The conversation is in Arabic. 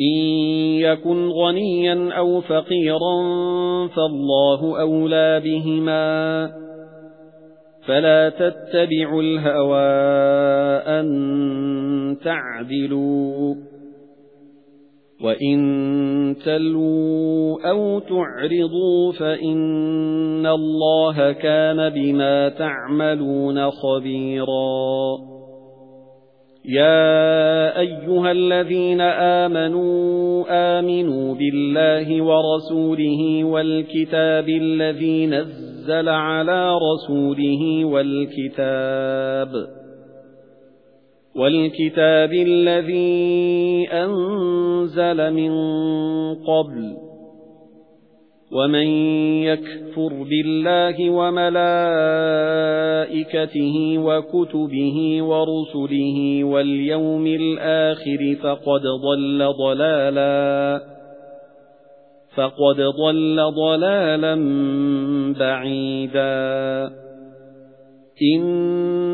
إِن يَكُنْ غَنِيًّا أَوْ فَقِيرًا فَاللَّهُ أَوْلَى بِهِمَا فَلَا تَتَّبِعُوا الْهَوَى أَن تَعْدِلُوا وَإِن تَلْوُوا أَوْ تُعْرِضُوا فَإِنَّ اللَّهَ كَانَ بِمَا تَعْمَلُونَ خَبِيرًا يَا أَيُّهَا الَّذِينَ آمَنُوا آمِنُوا بِاللَّهِ وَرَسُولِهِ وَالْكِتَابِ الَّذِي نَزَّلَ عَلَى رَسُولِهِ وَالْكِتَابِ وَالْكِتَابِ الَّذِي أَنزَلَ مِن قَبْلُ وَمَن يَكْفُرْ بِاللَّهِ وَمَلَائِكَتِهِ وَكُتُبِهِ وَرُسُلِهِ وَالْيَوْمِ الْآخِرِ فَقَدْ ضَلَّ ضَلَالًا فَقَدْ ضَلَّ ضَلَالًا بَعِيدًا